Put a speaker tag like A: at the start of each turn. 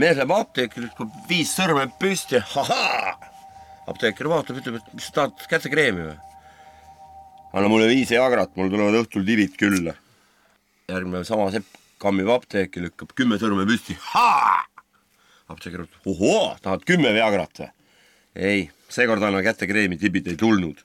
A: mees läheb apteeki, lükkab viis sõrme püsti, ahaa. apteeker vaatab, ütleb, et mis sa tahad, kätekreemi või? anna mulle viis Jagrat, mul tulevad õhtul tibid külla. järgmine päev sama sepp kammib apteeki, lükkab kümme sõrme püsti, apteeker ütleb, ohoo, tahad kümme Viagrat või? ei, seekord anna kätekreemi, tibid ei tulnud.